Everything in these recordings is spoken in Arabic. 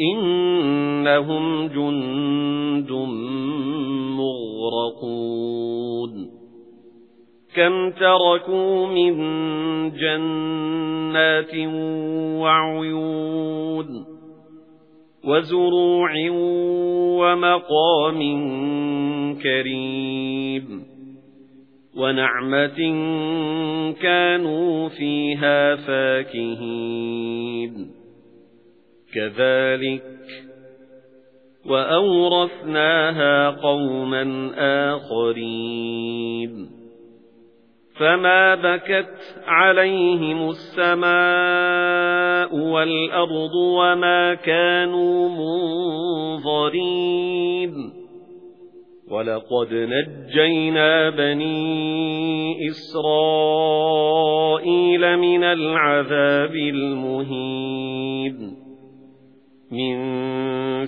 إِنَّهُمْ جُندٌ مُغْرَقُونَ كَمْ تَرَكُوا مِنْ جَنَّاتٍ وَعُيُونٍ وَزُرُوعٍ وَمَقَامٍ كَرِيمٍ وَنَعْمَةٍ كَانُوا فِيهَا فَاكِهِينَ كَذَلِكَ وَأَوْرَثْنَاهَا قَوْمًا آخَرِينَ فَمَا بَكَتْ عَلَيْهِمُ السَّمَاءُ وَالْأَرْضُ وَمَا كَانُوا مُنظَرِينَ وَلَقَدْ نَجَّيْنَا بَنِي إِسْرَائِيلَ مِنَ الْعَذَابِ الْمُهِينِ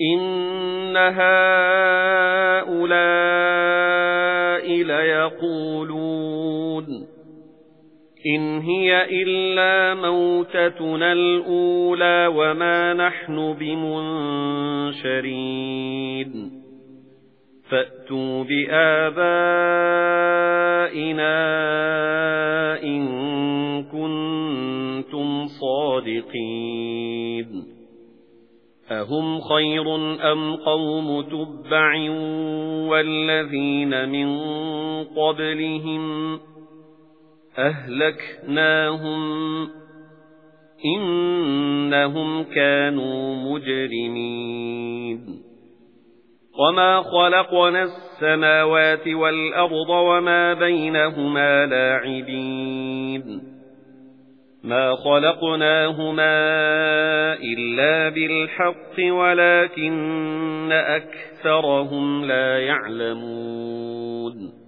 إِنَّ هَؤُلَاءِ لَيَقُولُونَ إِنْ هِيَ إِلَّا مَوْتَتُنَا الْأُولَى وَمَا نَحْنُ بِمُنشَرِينَ فَأْتُوا بِآبَائِنَا إِن كُنتُمْ صَادِقِينَ أَهُمْ خَيْرٌ أَمْ قَوْمُ تُبَّعٍ وَالَّذِينَ مِن قَبْلِهِمْ أَهْلَكْنَاهُمْ إِنَّهُمْ كَانُوا مُجْرِمِينَ وَمَا خَلَقْنَا السَّمَاوَاتِ وَالْأَرْضَ وَمَا بَيْنَهُمَا لَاعِبِينَ مَا خَلَقْنَاهُمَا إِلَّا بِالْحَقِّ وَلَكِنَّ أَكْثَرَهُمْ لَا يَعْلَمُونَ